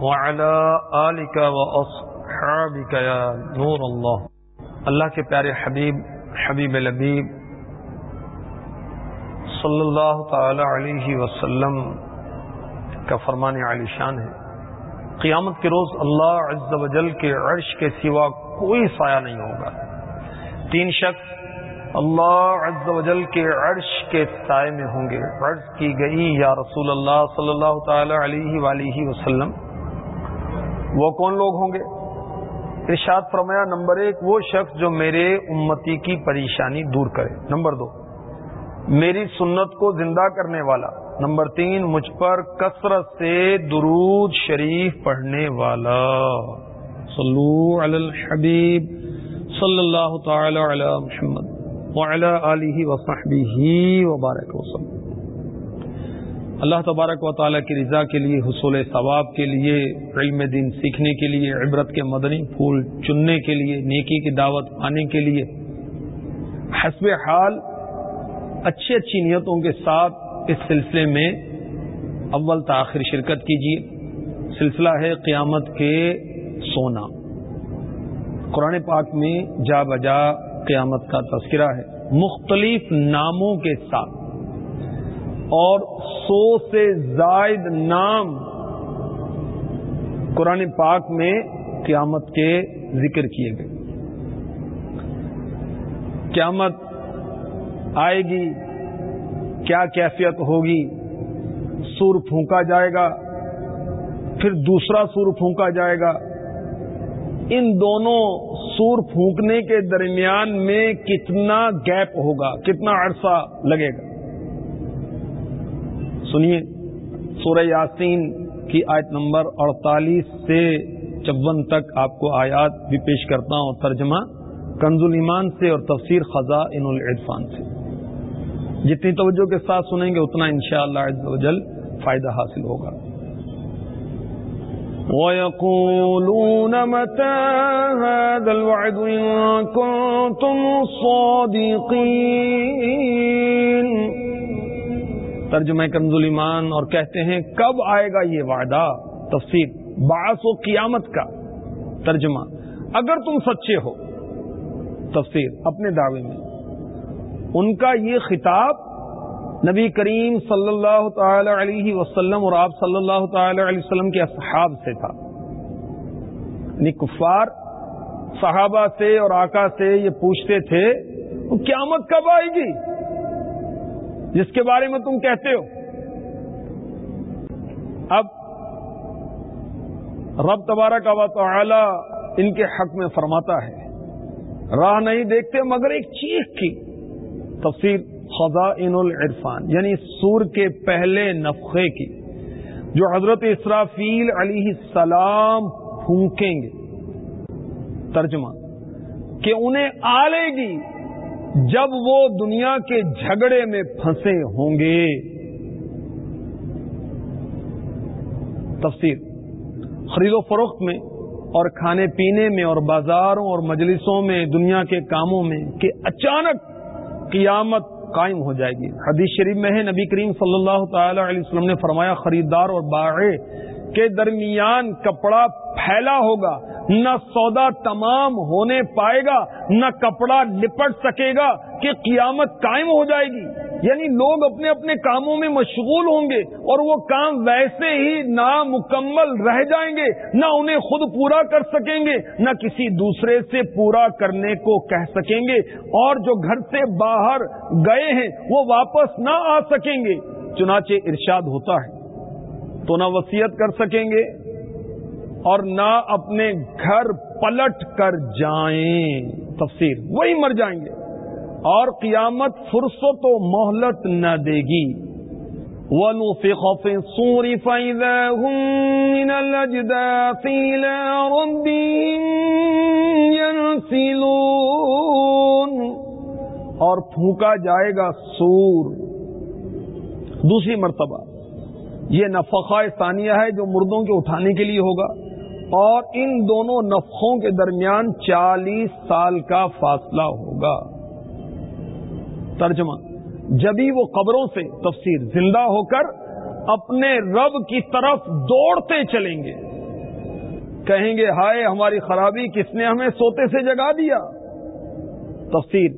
وعلى آلك وأصحابك يا نور الله. اللہ کے پیارے حبیب حبیب لبیب صلی اللہ تعالی علیہ وسلم کا فرمان علی شان ہے۔ قیامت کے روز اللہ عز و جل کے عرش کے سوا کوئی سایہ نہیں ہوگا۔ تین شخص اللہ عز و جل کے عرش کے سائے میں ہوں گے۔ عرض کی گئی، یا رسول اللہ صلی اللہ تعالی علیہ وآلہ وسلم وہ کون لوگ ہوں گے؟ ارشاد فرمایا، نمبر ایک، وہ شخص جو میرے امتی کی پریشانی دور کرے۔ نمبر دو، میری سنت کو زندہ کرنے والا۔ نمبر تین، مجھ پر کثرت سے درود شریف پڑھنے والا۔ صلو علی الحبیب صلی اللہ تعالی علی محمد وعلی آلہ وصحبہ وبارک وسلم۔ اللہ تبارک و تعالیٰ کی رضا کے لیے، حصول ثواب کے لیے، علم دین سیکھنے کے لیے، عبرت کے مدنی پھول چننے کے لیے، نیکی کی دعوت پانے کے لیے۔ حسب حال، اچھی اچھی نیتوں کے ساتھ اس سلسلے میں اول تاخیر شرکت کیجیے۔ سلسلہ ہے قیامت کے سونا۔ قرآن پاک میں جا بجا قیامت کا تذکرہ ہے۔ مختلف ناموں کے ساتھ۔ اور سو سے زائد نام قرآن پاک میں قیامت کے ذکر کیے گئے۔ قیامت آئے گی، کیا کیفیت ہوگی؟ سور پھونکا جائے گا، پھر دوسرا سور پھونکا جائے گا۔ ان دونوں سور پھونکنے کے درمیان میں کتنا گیپ ہوگا، کتنا عرصہ لگے گا؟ سنیے۔ سورہ یاسین کی آیت نمبر اڑتالیس سے چون تک آپ کو آیات بھی پیش کرتا ہوں، ترجمہ کنز ایمان سے اور تفسیر خزاں ان العرفان سے۔ جتنی توجہ کے ساتھ سنیں گے، اتنا انشاءاللہ عز و جل فائدہ حاصل ہوگا۔ وَيَقُولُونَ مَتَى هَذَا الْوَعْدُ إِن كُنتُمْ صَادِقِينَ ترجمہ کنزل ایمان اور کہتے ہیں، کب آئے گا یہ وعدہ؟ تفسیر باعث و قیامت کا ترجمہ۔ اگر تم سچے ہو تفسیر اپنے دعوے میں، ان کا یہ خطاب نبی کریم صلی اللہ تعالی علیہ وسلم اور آپ صلی اللہ تعالی علیہ وسلم کے اصحاب سے تھا۔ یعنی کفار صحابہ سے اور آقا سے یہ پوچھتے تھے قیامت کب آئے گی؟ جس کے بارے میں تم کہتے ہو۔ اب رب تبارہ کا تعالی ان کے حق میں فرماتا ہے۔ راہ نہیں دیکھتے مگر ایک چیخ کی۔ تفسیر خدا ان العرفان یعنی سور کے پہلے نفقے کی، جو حضرت اسرافیل علیہ السلام پھونکیں گے۔ ترجمہ، کہ انہیں آلے گی۔ جب وہ دنیا کے جھگڑے میں پھنسے ہوں گے۔ تفسیر خرید و فروخت میں اور کھانے پینے میں اور بازاروں اور مجلسوں میں، دنیا کے کاموں میں کہ اچانک قیامت قائم ہو جائے گی۔ حدیث شریف میں ہے، نبی کریم صلی اللہ تعالی علیہ وسلم نے فرمایا، خریدار اور باغے کے درمیان کپڑا پھیلا ہوگا۔ نہ سودا تمام ہونے پائے گا، نہ کپڑا لپٹ سکے گا کہ قیامت قائم ہو جائے گی۔ یعنی لوگ اپنے اپنے کاموں میں مشغول ہوں گے اور وہ کام ویسے ہی نامکمل رہ جائیں گے، نہ انہیں خود پورا کر سکیں گے، نہ کسی دوسرے سے پورا کرنے کو کہہ سکیں گے۔ اور جو گھر سے باہر گئے ہیں، وہ واپس نہ آ سکیں گے۔ چنانچہ ارشاد ہوتا ہے۔ تو نہ وسیعت کر سکیں گے اور نہ اپنے گھر پلٹ کر جائیں۔ تفسیر، وہی مر جائیں گے۔ اور قیامت فرصت و مہلت نہ دے گی۔ ونفخ في الصور فإذا هم من الأجداث إلى اور پھونکا جائے گا سور۔ دوسری مرتبہ، یہ نفقہ ثانیہ ہے جو مردوں کے اٹھانے کے لیے ہوگا۔ اور ان دونوں نفخوں کے درمیان چالیس سال کا فاصلہ ہوگا۔ ترجمہ جبھی وہ قبروں سے تفسیر زندہ ہو کر اپنے رب کی طرف دوڑتے چلیں گے۔ کہیں گے، ہائے، ہماری خرابی کس نے ہمیں سوتے سے جگا دیا؟ تفسیر،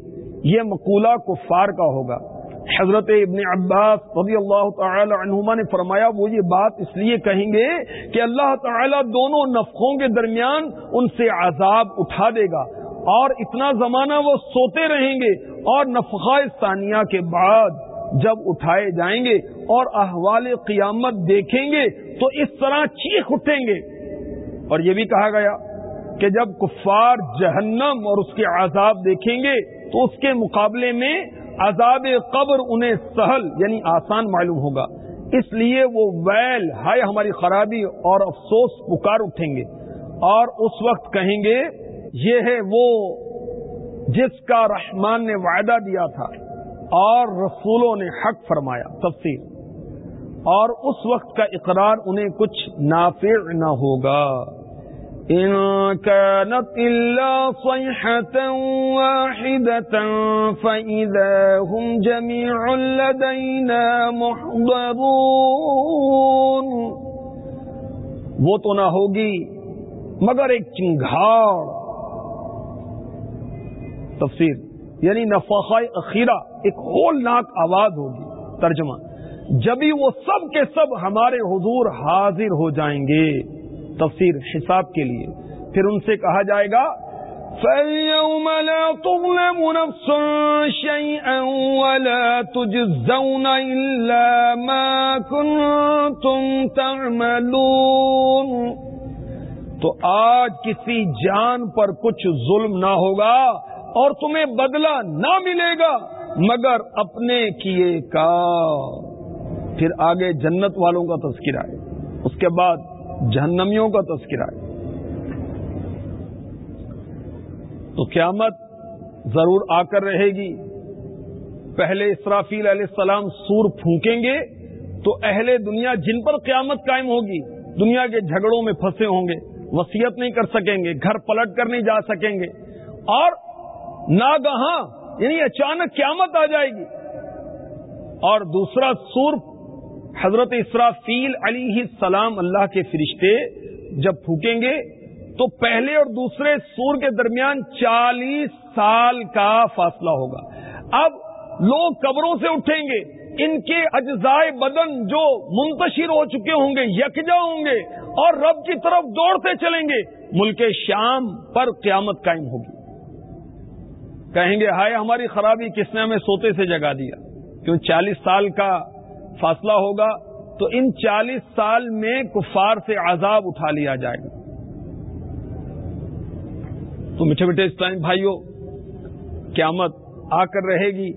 یہ مقولہ کفار کا ہوگا۔ حضرت ابن عباس رضی اللہ تعالی عنہما نے فرمایا، وہ یہ بات اس لیے کہیں گے کہ اللہ تعالی دونوں نفقوں کے درمیان ان سے عذاب اٹھا دے گا۔ اور اتنا زمانہ وہ سوتے رہیں گے اور نفقہ ثانیہ کے بعد جب اٹھائے جائیں گے اور احوال قیامت دیکھیں گے تو اس طرح چیخ اٹھیں گے۔ اور یہ بھی کہا گیا کہ جب کفار جہنم اور اس کے عذاب دیکھیں گے تو اس کے مقابلے میں عذاب قبر انہیں سہل یعنی آسان معلوم ہوگا۔ اس لیے وہ ویل، ہائے ہماری خرابی اور افسوس پکار اٹھیں گے۔ اور اس وقت کہیں گے، یہ ہے وہ جس کا رحمان نے وعدہ دیا تھا اور رسولوں نے حق فرمایا۔ تفصیل اور اس وقت کا اقرار انہیں کچھ نافع نہ ہوگا۔ إن كانت إلا صيحة واحدة فإذا هم جميع لدينا محضرون۔ وہ تو نہ ہوگی، مگر ایک چنگھاڑ۔ تفسیر یعنی نفاخہ اخیرہ، ایک ہولناک آواز ہوگی۔ ترجمہ، جبھی وہ سب کے سب ہمارے حضور حاضر ہو جائیں گے۔ تفسیر حساب کے لیے پھر ان سے کہا جائے گا فَالْيَوْمَ لَا تُظْلَمُ نَفْسٌ شَيْئًا وَلَا تُجْزَوْنَ إِلَّا مَا كُنْتُمْ تَعْمَلُونَ۔ تو آج کسی جان پر کچھ ظلم نہ ہوگا اور تمہیں بدلہ نہ ملے گا مگر اپنے کیے کا۔ پھر آگے جنت والوں کا تذکرہ ہے۔ اس کے بعد جہنمیوں کا تذکرہ ہے۔ تو قیامت ضرور آ کر رہے گی۔ پہلے اسرافیل علیہ السلام سور پھونکیں گے تو اہل دنیا جن پر قیامت قائم ہوگی، دنیا کے جھگڑوں میں پھنسے ہوں گے وسیعت نہیں کر سکیں گے، گھر پلٹ کر نہیں جا سکیں گے۔ اور ناگہاں یعنی اچانک قیامت آ جائے گی۔ اور دوسرا سور حضرت اسرافیل علی السلام اللہ کے فرشتے جب پھونکیں گے تو پہلے اور دوسرے سور کے درمیان چالیس سال کا فاصلہ ہوگا۔ اب لوگ قبروں سے اٹھیں گے۔ ان کے اجزائے بدن جو منتشر ہو چکے ہوں گے، یکجا ہوں گے اور رب کی طرف دوڑتے چلیں گے۔ ملک شام پر قیامت قائم ہوگی۔ کہیں گے، ہائے ہماری خرابی کس نے ہمیں سوتے سے جگا دیا؟ کیوں چالیس سال کا فاصلہ ہوگا تو ان چالیس سال میں کفار سے عذاب اٹھا لیا جائے گا۔ تو میٹھے میٹھے اسلام بھائیوں قیامت آ کر رہے گی۔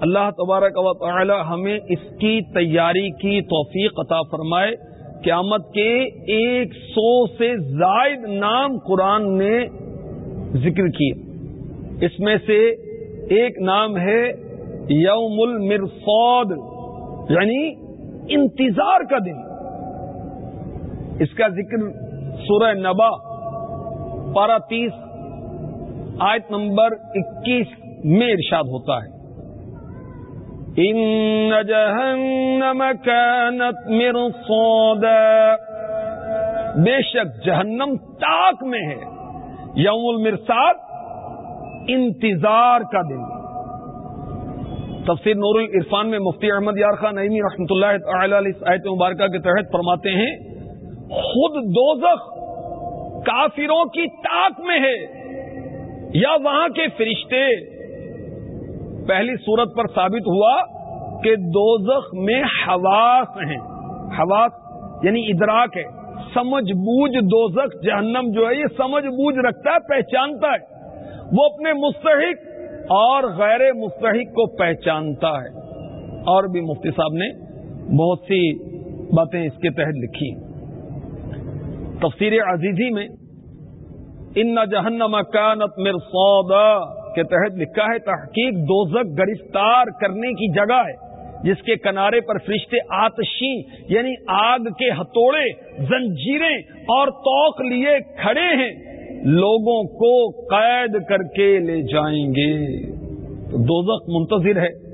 اللہ تبارک و تعالی ہمیں اس کی تیاری کی توفیق عطا فرمائے۔ قیامت کے ایک سو سے زائد نام قرآن نے ذکر کیے۔ اس میں سے ایک نام ہے یوم المرفود یعنی انتظار کا دن۔ اس کا ذکر سورہ نبا پارا تیس، آیت نمبر اکیس میں ارشاد ہوتا ہے۔ ان جہنم كانت مرصادا بے شک جہنم تاک میں ہے۔ یوم المرساد انتظار کا دن۔ تفسیر نور العرفان میں مفتی احمد یار خان نئی رحمۃ اللہ تعالی علیہ آیت مبارکہ کے تحت فرماتے ہیں، خود دوزخ کافروں کی طاق میں ہے یا وہاں کے فرشتے؟ پہلی صورت پر ثابت ہوا کہ دوزخ میں حواس ہیں۔ حواس یعنی ادراک ہے۔ سمجھ بوجھ دوزخ جہنم جو ہے، یہ سمجھ بوجھ رکھتا ہے، پہچانتا ہے۔ وہ اپنے مستحق اور غیر مستحق کو پہچانتا ہے۔ اور بھی مفتی صاحب نے بہت سی باتیں اس کے تحت لکھی۔ تفسیر عزیزی میں ان جہنم کانت مرصادا کے تحت لکھا ہے، تحقیق دوزک گرفتار کرنے کی جگہ ہے، جس کے کنارے پر فرشتے آتشی یعنی آگ کے ہتوڑے، زنجیریں اور توق لیے کھڑے ہیں۔ لوگوں کو قید کر کے لے جائیں گے۔ تو دوزخ منتظر ہے۔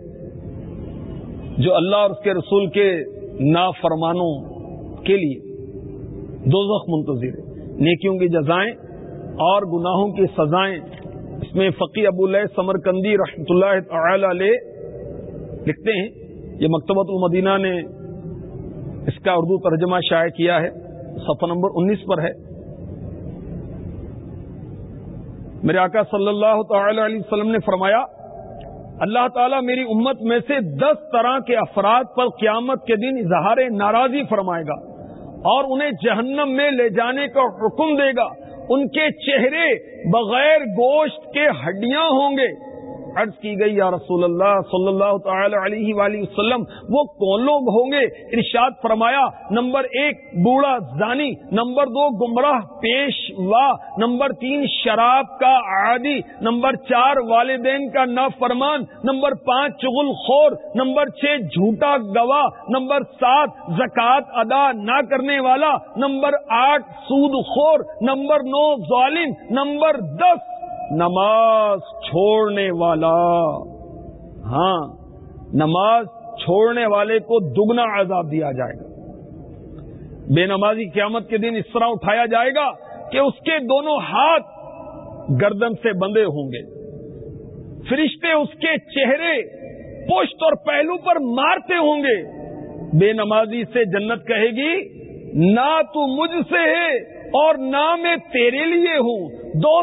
جو اللہ اور اس کے رسول کے نافرمانوں کے لیے دوزخ منتظر ہے۔ نیکیوں کی جزائیں اور گناہوں کی سزائیں۔ اس میں فقی ابو اللہ سمر کندی رحمت اللہ تعالی علیہ لکھتے ہیں۔ یہ مکتبۃ المدینہ نے اس کا اردو ترجمہ شائع کیا ہے۔ صفحہ نمبر انیس پر ہے۔ میرے آقا صلی اللہ تعالی علیہ وسلم نے فرمایا، اللہ تعالیٰ میری امت میں سے دس طرح کے افراد پر قیامت کے دن اظہار ناراضی فرمائے گا اور انہیں جہنم میں لے جانے کا حکم دے گا۔ ان کے چہرے بغیر گوشت کے ہڈیاں ہوں گے۔ عرض کی گئی، یا رسول اللہ صلی اللہ تعالی علیہ وآلہ وسلم، وہ کون لوگ ہوں گے؟ ارشاد فرمایا، نمبر ایک بوڑھا زانی، نمبر دو گمراہ پیشوا نمبر تین شراب کا عادی، نمبر چار والدین کا نافرمان، نمبر پانچ چغل خور، نمبر چھ جھوٹا گواہ، نمبر سات زکوٰۃ ادا نہ کرنے والا، نمبر آٹھ سود خور، نمبر نو ظالم، نمبر دس نماز چھوڑنے والا۔ ہاں نماز چھوڑنے والے کو دگنا عذاب دیا جائے گا۔ بے نمازی قیامت کے دن اس طرح اٹھایا جائے گا کہ اس کے دونوں ہاتھ گردن سے بندے ہوں گے۔ فرشتے اس کے چہرے، پشت اور پہلو پر مارتے ہوں گے۔ بے نمازی سے جنت کہے گی، نہ تو مجھ سے ہے اور نہ میں تیرے لیے ہوں۔ دو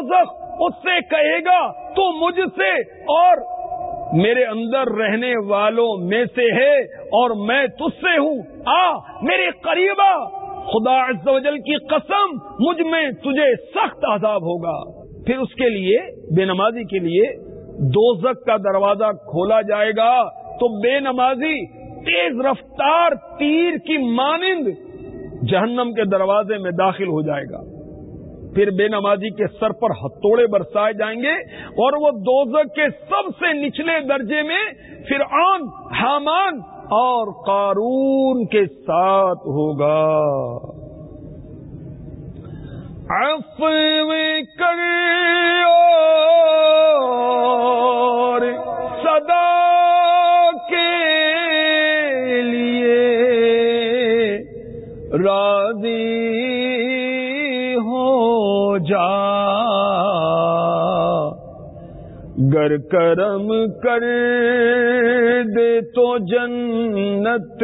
اس سے کہے گا، تو مجھ سے اور میرے اندر رہنے والوں میں سے ہے اور میں تج سے ہوں. آ، میرے قریبا، خدا عز و جل کی قسم، مجھ میں تجھے سخت عذاب ہوگا۔ پھر اس کے لیے، بے نمازی کے لیے دو کا دروازہ کھولا جائے گا۔ تو بے نمازی، تیز رفتار، تیر کی مانند جہنم کے دروازے میں داخل ہو جائے گا۔ پھر بے نمازی کے سر پر ہتھوڑے برسائے جائیں گے اور وہ دوزک کے سب سے نچلے درجے میں پھر آن حامان اور قارون کے ساتھ ہوگا۔ گر کرم کر دے تو جنت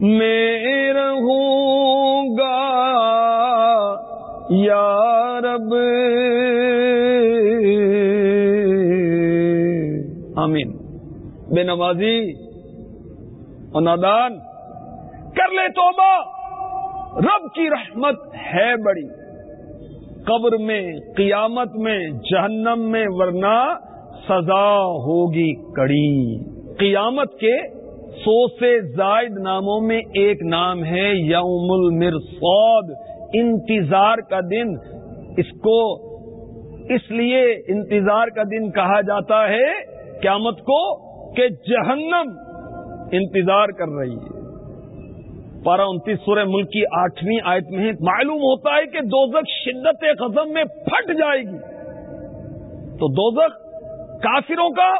میں رہوں گا۔ یا رب۔ آمین۔ بے نمازی اور نادان۔ کر لے توبہ۔ رب کی رحمت ہے بڑی۔ قبر میں، قیامت میں، جہنم میں، ورنہ سزا ہوگی کڑی۔ قیامت کے سو سے زائد ناموں میں ایک نام ہے یوم المرصاد۔ انتظار کا دن۔ اس کو اس لیے انتظار کا دن کہا جاتا ہے قیامت کو کہ جہنم انتظار کر رہی ہے۔ پارہ انتیس سورہ ملک کی آٹھویں آیت میں معلوم ہوتا ہے کہ دوزخ شدت قزم میں پھٹ جائے گی۔ تو دوزخ کافروں کا،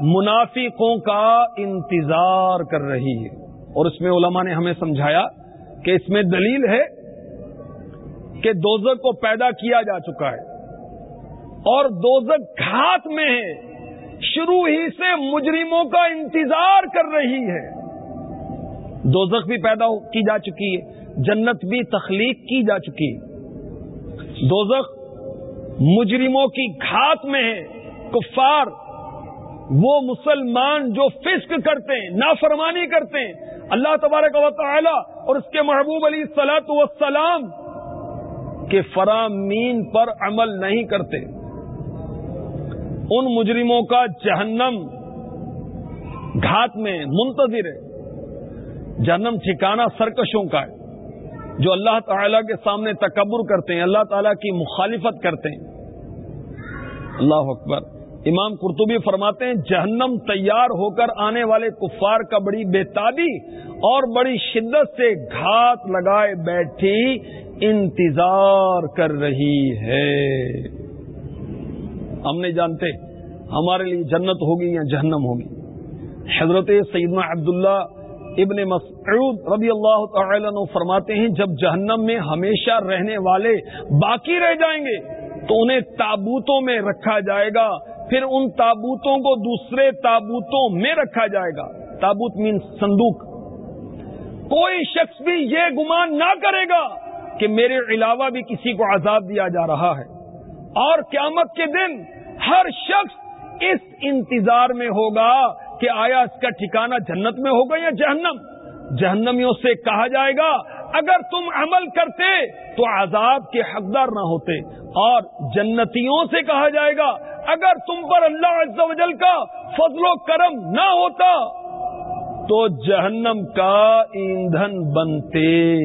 منافقوں کا انتظار کر رہی ہے۔ اور اس میں علماء نے ہمیں سمجھایا کہ اس میں دلیل ہے کہ دوزخ کو پیدا کیا جا چکا ہے۔ اور دوزخ گھات میں ہے، شروع ہی سے مجرموں کا انتظار کر رہی ہے۔ دوزخ بھی پیدا کی جا چکی ہے، جنت بھی تخلیق کی جا چکی ہے۔ دوزخ مجرموں کی گھات میں ہے، کفار، وہ مسلمان جو فسق کرتے ہیں، نافرمانی کرتے ہیں۔ اللہ تبارک و تعالی اور اس کے محبوب علی سلاۃ وسلام کے فرامین پر عمل نہیں کرتے۔ ان مجرموں کا جہنم گھات میں منتظر ہے۔ جہنم ٹھکانا سرکشوں کا ہے، جو اللہ تعالی کے سامنے تکبر کرتے ہیں، اللہ تعالی کی مخالفت کرتے ہیں۔ اللہ اکبر۔ امام قرطبی فرماتے ہیں، جہنم تیار ہو کر آنے والے کفار کا بڑی بےتابی اور بڑی شدت سے گھات لگائے بیٹھی انتظار کر رہی ہے۔ ہم نہیں جانتے ہمارے لیے جنت ہوگی یا جہنم ہوگی۔ حضرت سیدنا عبداللہ ابن مسعود رضی اللہ تعالی عنہ فرماتے ہیں، جب جہنم میں ہمیشہ رہنے والے باقی رہ جائیں گے، تو انہیں تابوتوں میں رکھا جائے گا، پھر ان تابوتوں کو دوسرے تابوتوں میں رکھا جائے گا۔ تابوت مین صندوق۔ کوئی شخص بھی یہ گمان نہ کرے گا کہ میرے علاوہ بھی کسی کو عذاب دیا جا رہا ہے۔ اور قیامت کے دن ہر شخص اس انتظار میں ہوگا کہ آیا اس کا ٹھکانہ جنت میں ہوگا یا جہنم؟ جہنمیوں سے کہا جائے گا، اگر تم عمل کرتے تو عذاب کے حقدار نہ ہوتے۔ اور جنتیوں سے کہا جائے گا، اگر تم پر اللہ عز و جل کا فضل و کرم نہ ہوتا تو جہنم کا ایندھن بنتے۔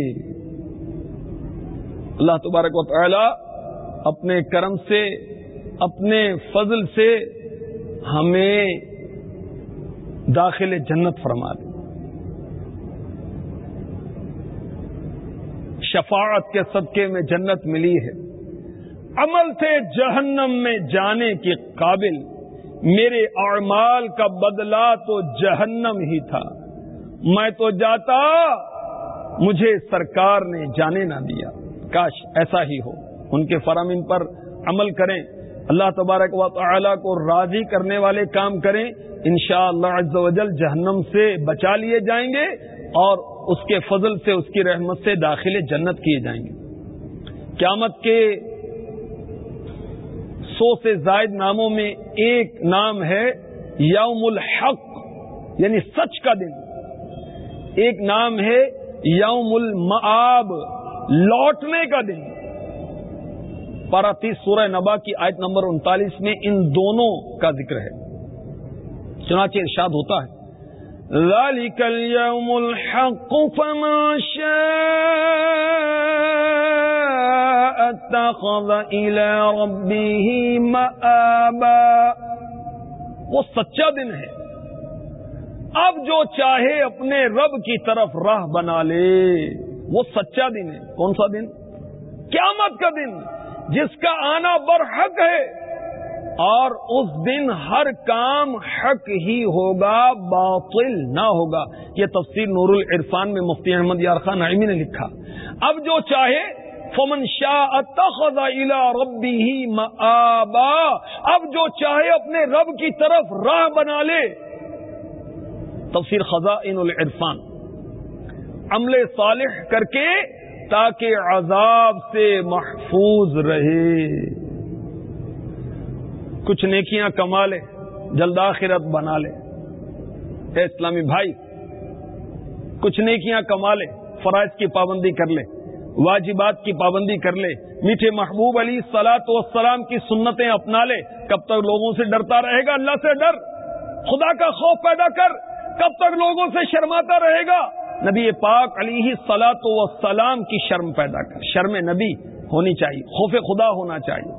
اللہ تبارک و تعالی اپنے کرم سے، اپنے فضل سے ہمیں داخل جنت فرما دے۔ شفاعت کے صدقے میں جنت ملی ہے۔ عمل تھے جہنم میں جانے کے قابل۔ میرے اعمال کا بدلہ تو جہنم ہی تھا۔ میں تو جاتا، مجھے سرکار نے جانے نہ دیا۔ کاش ایسا ہی ہو۔ ان کے فرامین پر عمل کریں۔ اللہ تبارک و تعالی کو راضی کرنے والے کام کریں انشاء اللہ وجل جہنم سے بچا لیے جائیں گے اور اس کے فضل سے، اس کی رحمت سے داخل جنت کیے جائیں گے۔ قیامت کے سو سے زائد ناموں میں ایک نام ہے یوم الحق یعنی سچ کا دن۔ ایک نام ہے یوم المعاب لوٹنے کا دن۔ تیس سورہ نبا کی آیت نمبر انتالیس میں ان دونوں کا ذکر ہے۔ چنانچہ ارشاد ہوتا ہے۔ ذلك اليوم الحق فما شاء اتخذ الى ربه مآبا۔ وہ سچا دن ہے۔ اب جو چاہے اپنے رب کی طرف راہ بنا لے۔ وہ سچا دن ہے۔ کون سا دن؟ قیامت کا دن۔ جس کا آنا برحق ہے، اور اس دن ہر کام حق ہی ہوگا، باطل نہ ہوگا۔ یہ تفسیر نور العرفان میں مفتی احمد یار خان عیمی نے لکھا۔ اب جو چاہے، فمن شاہ ربی ہی اب جو چاہے، اپنے رب کی طرف راہ بنا لے۔ تفسیر خزاں العرفان۔ عمل صالح کر کے تاکہ عذاب سے محفوظ رہے۔ کچھ نیکیاں کما لے، جلد آخرت بنا لے۔ اے اسلامی بھائی، کچھ نیکیاں کما لے، فرائض کی پابندی کر لے، واجبات کی پابندی کر لے۔ میٹھے محبوب علی سلاط وسلام کی سنتیں اپنا لے۔ کب تک لوگوں سے ڈرتا رہے گا؟ اللہ سے ڈر۔ خدا کا خوف پیدا کر۔ کب تک لوگوں سے شرماتا رہے گا؟ نبی پاک علی سلاط و سلام کی شرم پیدا کر۔ شرم نبی ہونی چاہیے، خوف خدا ہونا چاہیے۔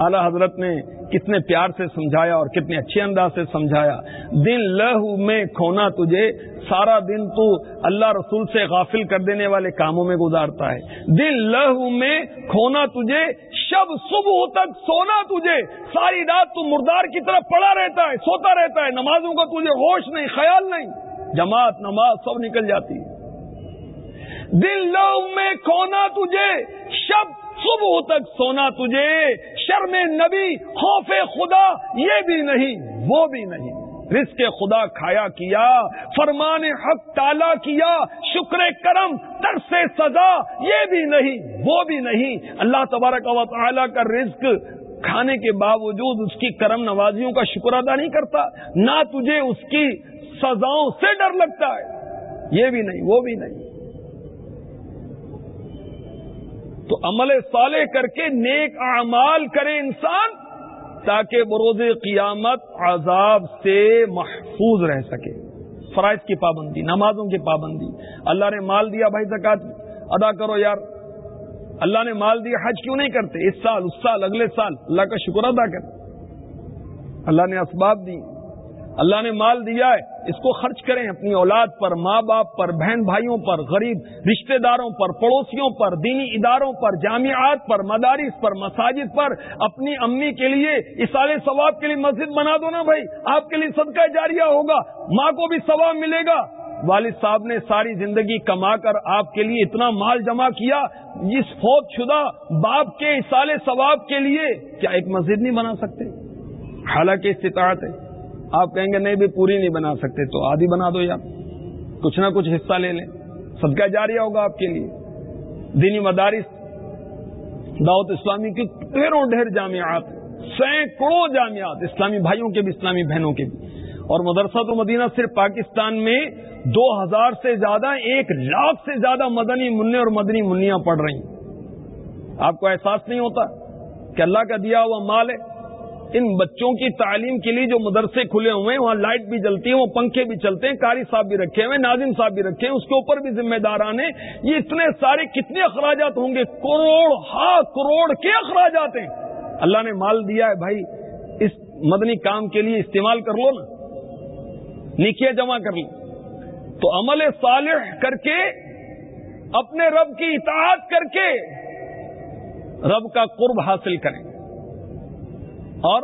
اعلی حضرت نے کتنے پیار سے سمجھایا اور کتنے اچھے انداز سے سمجھایا۔ دن لہو میں کھونا تجھے، سارا دن تو اللہ رسول سے غافل کر دینے والے کاموں میں گزارتا ہے۔ دن لہو میں کھونا تجھے، شب صبح تک سونا تجھے۔ ساری رات تو مردار کی طرف پڑا رہتا ہے، سوتا رہتا ہے۔ نمازوں کا تجھے ہوش نہیں، خیال نہیں۔ جماعت، نماز سب نکل جاتی۔ ہے دل لو میں کھونا تجھے، شب صبح تک سونا تجھے۔ شرم نبی، خوف خدا، یہ بھی نہیں، وہ بھی نہیں۔ رزق خدا کھایا کیا، فرمان حق تالا کیا، شکر کرم تر سے سزا، یہ بھی نہیں، وہ بھی نہیں۔ اللہ تبارک و تعالی کا رزق کھانے کے باوجود اس کی کرم نوازیوں کا شکر ادا نہیں کرتا۔ نہ تجھے اس کی سزاؤں سے ڈر لگتا ہے۔ یہ بھی نہیں، وہ بھی نہیں۔ تو عمل صالح کر کے نیک اعمال کرے انسان تاکہ بروز قیامت عذاب سے محفوظ رہ سکے۔ فرائض کی پابندی، نمازوں کی پابندی۔ اللہ نے مال دیا بھائی زکات ادا کرو یار۔ اللہ نے مال دیا، حج کیوں نہیں کرتے؟ اس سال اس سال، اگلے سال۔ اللہ کا شکر ادا کر اللہ نے اسباب دی۔ اللہ نے مال دیا ہے، اس کو خرچ کریں اپنی اولاد پر، ماں باپ پر، بہن بھائیوں پر، غریب رشتہ داروں پر، پڑوسیوں پر، دینی اداروں پر، جامعات پر، مدارس پر، مساجد پر، اپنی امی کے لیے اسال ثواب کے لیے مسجد بنا دو نا بھائی، آپ کے لیے صدقہ جاریہ ہوگا، ماں کو بھی ثواب ملے گا۔ والد صاحب نے ساری زندگی کما کر آپ کے لیے اتنا مال جمع کیا جس فوت شدہ باپ کے اسال ثواب کے لیے، کیا ایک مسجد نہیں بنا سکتے؟ حالانکہ استطاعت ہے۔ آپ کہیں گے، نہیں بھی پوری نہیں بنا سکتے، تو آدھی بنا دو یار۔ کچھ نہ کچھ حصہ لے لیں۔ صدقہ جاری ہوگا آپ کے لیے۔ دینی مدارس، دعوت اسلامی کی ڈھیروں ڈھیر جامعات، سینکڑوں جامعات، اسلامی بھائیوں کے بھی، اسلامی بہنوں کے بھی۔ اور مدرسہ تو مدینہ صرف پاکستان میں دو ہزار سے زیادہ، ایک لاکھ سے زیادہ مدنی منع اور مدنی منیاں پڑھ رہی آپ کو احساس نہیں ہوتا کہ اللہ کا دیا ہوا مال ہے؟ ان بچوں کی تعلیم کے لیے جو مدرسے کھلے ہوئے ہیں، وہاں لائٹ بھی جلتی ہے، وہ پنکھے بھی چلتے ہیں، کاری صاحب بھی رکھے ہوئے ناظم صاحب بھی رکھے ہیں، اس کے اوپر بھی ذمہ داران ہیں۔ یہ اتنے سارے کتنے اخراجات ہوں گے؟ کروڑ ہا کروڑ کے اخراجات ہیں۔ اللہ نے مال دیا ہے، بھائی، اس مدنی کام کے لیے استعمال کر لو نا۔ نیکیاں جمع کر لو۔ تو عمل صالح کر کے، اپنے رب کی اطاعت کر کے رب کا قرب حاصل کریں۔ اور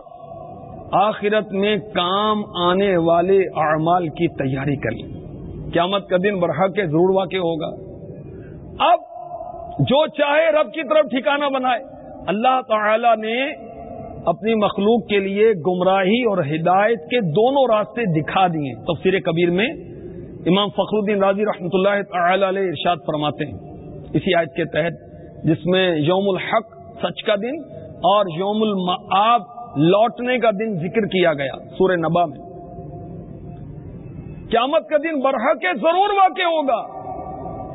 آخرت میں کام آنے والے اعمال کی تیاری کر لیں قیامت کا دن برہ کے ضرور واقع ہوگا۔ اب جو چاہے رب کی طرف ٹھکانہ بنائے۔ اللہ تعالی نے اپنی مخلوق کے لیے گمراہی اور ہدایت کے دونوں راستے دکھا دیے۔ تفسیر کبیر میں امام فخر الدین راضی رحمۃ اللہ تعالی علیہ ارشاد فرماتے ہیں۔ اسی آیت کے تحت جس میں یوم الحق، سچ کا دن، اور یوم المعاب لوٹنے کا دن ذکر کیا گیا سورہ نبا میں۔ قیامت کا دن برہ کے ضرور واقع ہوگا۔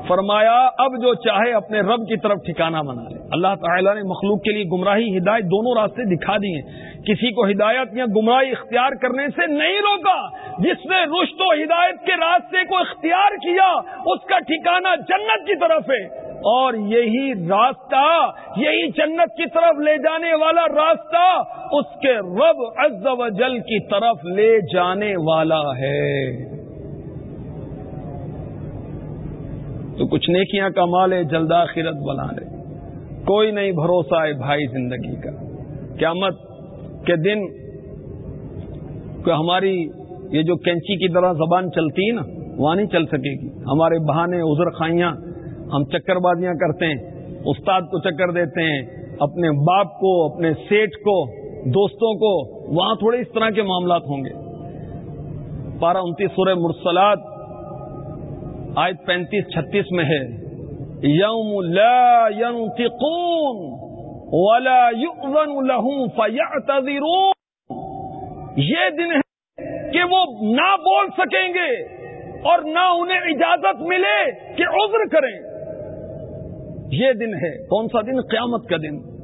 فرمایا، اب جو چاہے اپنے رب کی طرف ٹھکانہ بنا لے۔ اللہ تعالیٰ نے مخلوق کے لیے گمراہی ہدایت دونوں راستے دکھا دیے کسی کو ہدایت یا گمراہی اختیار کرنے سے نہیں روکا۔ جس نے رشت و ہدایت کے راستے کو اختیار کیا، اس کا ٹھکانہ جنت کی طرف ہے۔ اور یہی راستہ، یہی جنت کی طرف لے جانے والا راستہ اس کے رب عز و جل کی طرف لے جانے والا ہے۔ تو کچھ نیکیاں کا مال ہے، جلد آخرت بنا لے۔ کوئی نہیں بھروسہ ہے بھائی زندگی کا۔ قیامت کے دن کہ ہماری یہ جو کینچی کی طرح زبان چلتی ہے نا، وہاں نہیں چل سکے گی۔ ہمارے بہانے ازر خائیاں ہم چکر بازیاں کرتے ہیں، استاد کو چکر دیتے ہیں، اپنے باپ کو، اپنے سیٹ کو، دوستوں کو، وہاں تھوڑے اس طرح کے معاملات ہوں گے۔ بارہ انتیس سورہ مرسلات آج پینتیس، چھتیس میں ہے۔ یوم لا ينطقون ولا يؤذن لهم فيعتذرون یہ دن ہے کہ وہ نہ بول سکیں گے اور نہ انہیں اجازت ملے کہ عذر کریں۔ یہ دن ہے، کون سا دن؟ قیامت کا دن۔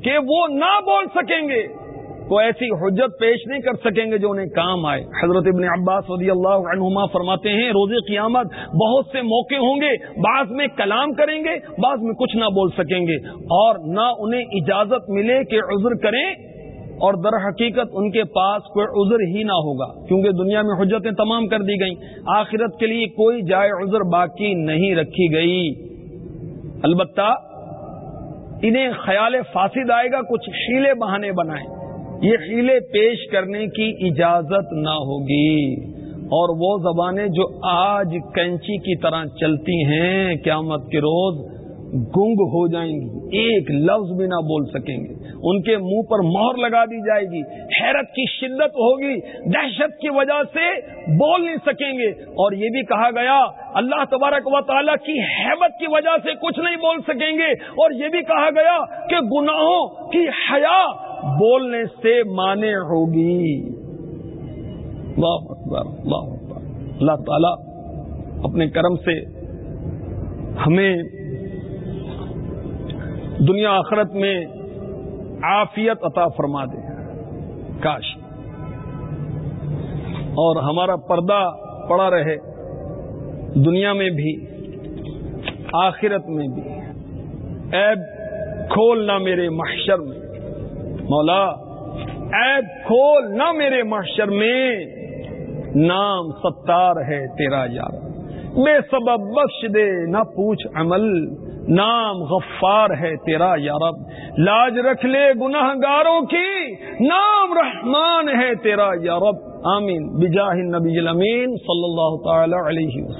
کہ وہ نہ بول سکیں گے کو ایسی حجت پیش نہیں کر سکیں گے جو انہیں کام آئے۔ حضرت ابن عباس رضی اللہ عنہما فرماتے ہیں، روز قیامت بہت سے موقع ہوں گے، بعض میں کلام کریں گے، بعض میں کچھ نہ بول سکیں گے۔ اور نہ انہیں اجازت ملے کہ عذر کریں، اور در حقیقت ان کے پاس کوئی عذر ہی نہ ہوگا۔ کیونکہ دنیا میں حجتیں تمام کر دی گئیں، آخرت کے لیے کوئی جائے عذر باقی نہیں رکھی گئی۔ البتہ انہیں خیال فاسد آئے گا، کچھ شیلے بہانے بنائیں۔ یہ شیلے پیش کرنے کی اجازت نہ ہوگی۔ اور وہ زبانیں جو آج کینچی کی طرح چلتی ہیں، قیامت کے روز گنگ ہو جائیں گی، ایک لفظ بھی نہ بول سکیں گے۔ ان کے منہ پر مہر لگا دی جائے گی۔ حیرت کی شدت ہوگی، دہشت کی وجہ سے بول نہیں سکیں گے۔ اور یہ بھی کہا گیا، اللہ تبارک و تعالیٰ کی حیبت کی وجہ سے کچھ نہیں بول سکیں گے۔ اور یہ بھی کہا گیا کہ گناہوں کی حیا بولنے سے مانے ہوگی۔ اللہ اکبر اللہ اکبر۔ اللہ تعالی اپنے کرم سے ہمیں دنیا آخرت میں عافیت عطا فرما دے۔ کاش۔ اور ہمارا پردہ پڑا رہے۔ دنیا میں بھی، آخرت میں بھی۔ ایب کھولنا میرے محشر میں۔ مولا ایب کھولنا میرے محشر میں۔ نام ستار ہے تیرا یار۔ بے سبب بخش دے، نہ پوچھ عمل۔ نام غفار ہے تیرا یارب لاج رکھ لے گناہ گاروں کی، نام رحمان ہے تیرا یارب آمین، بجاہ النبی الامین صلی اللہ تعالی علیہ وسلم۔